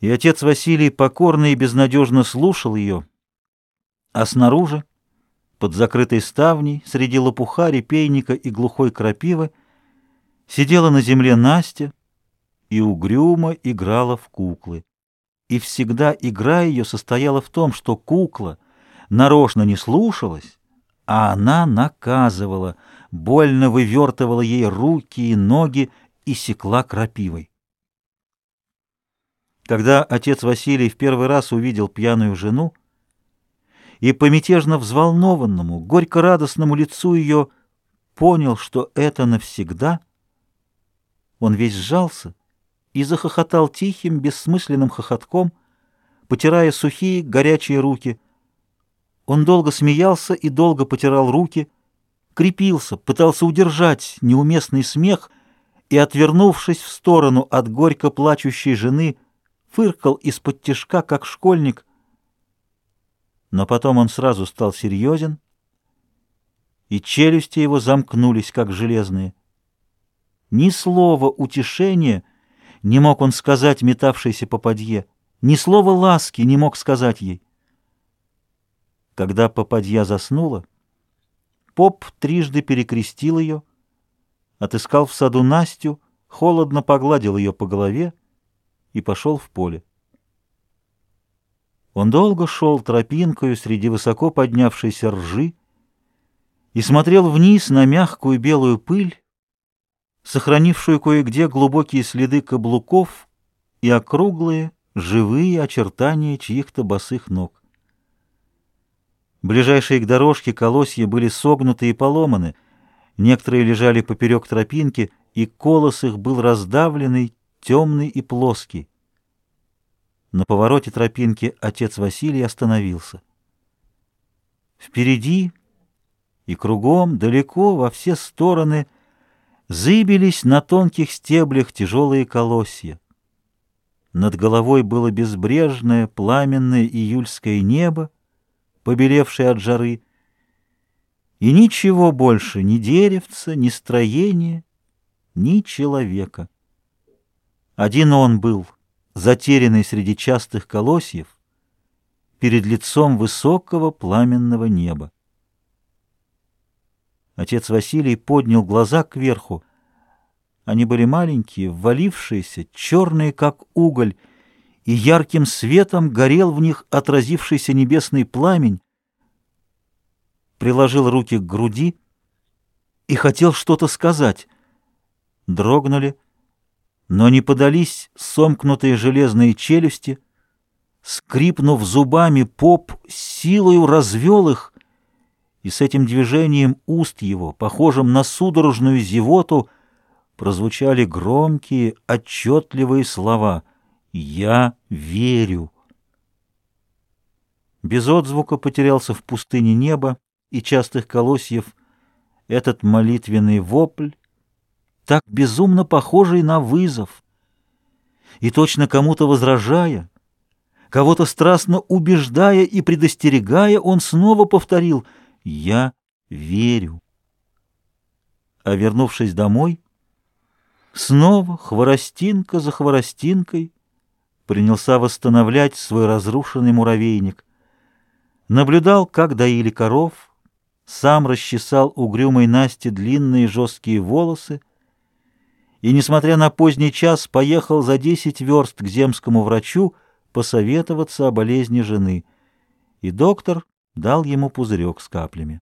И отец Василий покорно и безнадежно слушал ее, а снаружи, под закрытой ставней, среди лопуха, репейника и глухой крапивы, сидела на земле Настя и угрюмо играла в куклы. И всегда игра ее состояла в том, что кукла нарочно не слушалась, а она наказывала, больно вывертывала ей руки и ноги и секла крапивой. Когда отец Василий в первый раз увидел пьяную жену, и по мятежно взволнованному, горько-радостному лицу ее понял, что это навсегда, он весь сжался и захохотал тихим, бессмысленным хохотком, потирая сухие, горячие руки. Он долго смеялся и долго потирал руки, крепился, пытался удержать неуместный смех и, отвернувшись в сторону от горько плачущей жены, фыркал из-под тишка, как школьник. Но потом он сразу стал серьезен, и челюсти его замкнулись, как железные. Ни слова утешения не мог он сказать метавшейся попадье, ни слова ласки не мог сказать ей. Когда попадья заснула, поп трижды перекрестил ее, отыскал в саду Настю, холодно погладил ее по голове, и пошел в поле. Он долго шел тропинкою среди высоко поднявшейся ржи и смотрел вниз на мягкую белую пыль, сохранившую кое-где глубокие следы каблуков и округлые, живые очертания чьих-то босых ног. Ближайшие к дорожке колосья были согнуты и поломаны, некоторые лежали поперек тропинки, и колос их был раздавленный, темный и плоский. На повороте тропинки отец Василий остановился. Впереди и кругом, далеко, во все стороны зыбились на тонких стеблях тяжелые колосья. Над головой было безбрежное пламенное июльское небо, побелевшее от жары, и ничего больше, ни деревца, ни строения, ни человека. Один он был, затерянный среди частых колосьев, перед лицом высокого пламенного неба. Отец Василий поднял глаза кверху. Они были маленькие, ввалившиеся, черные, как уголь, и ярким светом горел в них отразившийся небесный пламень. Приложил руки к груди и хотел что-то сказать. Дрогнули, но не подались сомкнутые железные челюсти. Скрипнув зубами, поп силою развел их, и с этим движением уст его, похожим на судорожную зевоту, прозвучали громкие, отчетливые слова «Я верю». Без отзвука потерялся в пустыне неба и частых колосьев этот молитвенный вопль, так безумно похожий на вызов. И точно кому-то возражая, кого-то страстно убеждая и предостерегая, он снова повторил «Я верю». А вернувшись домой, снова хворостинка за хворостинкой принялся восстановлять свой разрушенный муравейник. Наблюдал, как доили коров, сам расчесал угрюмой Насте длинные жесткие волосы, и, несмотря на поздний час, поехал за десять верст к земскому врачу посоветоваться о болезни жены, и доктор дал ему пузырек с каплями.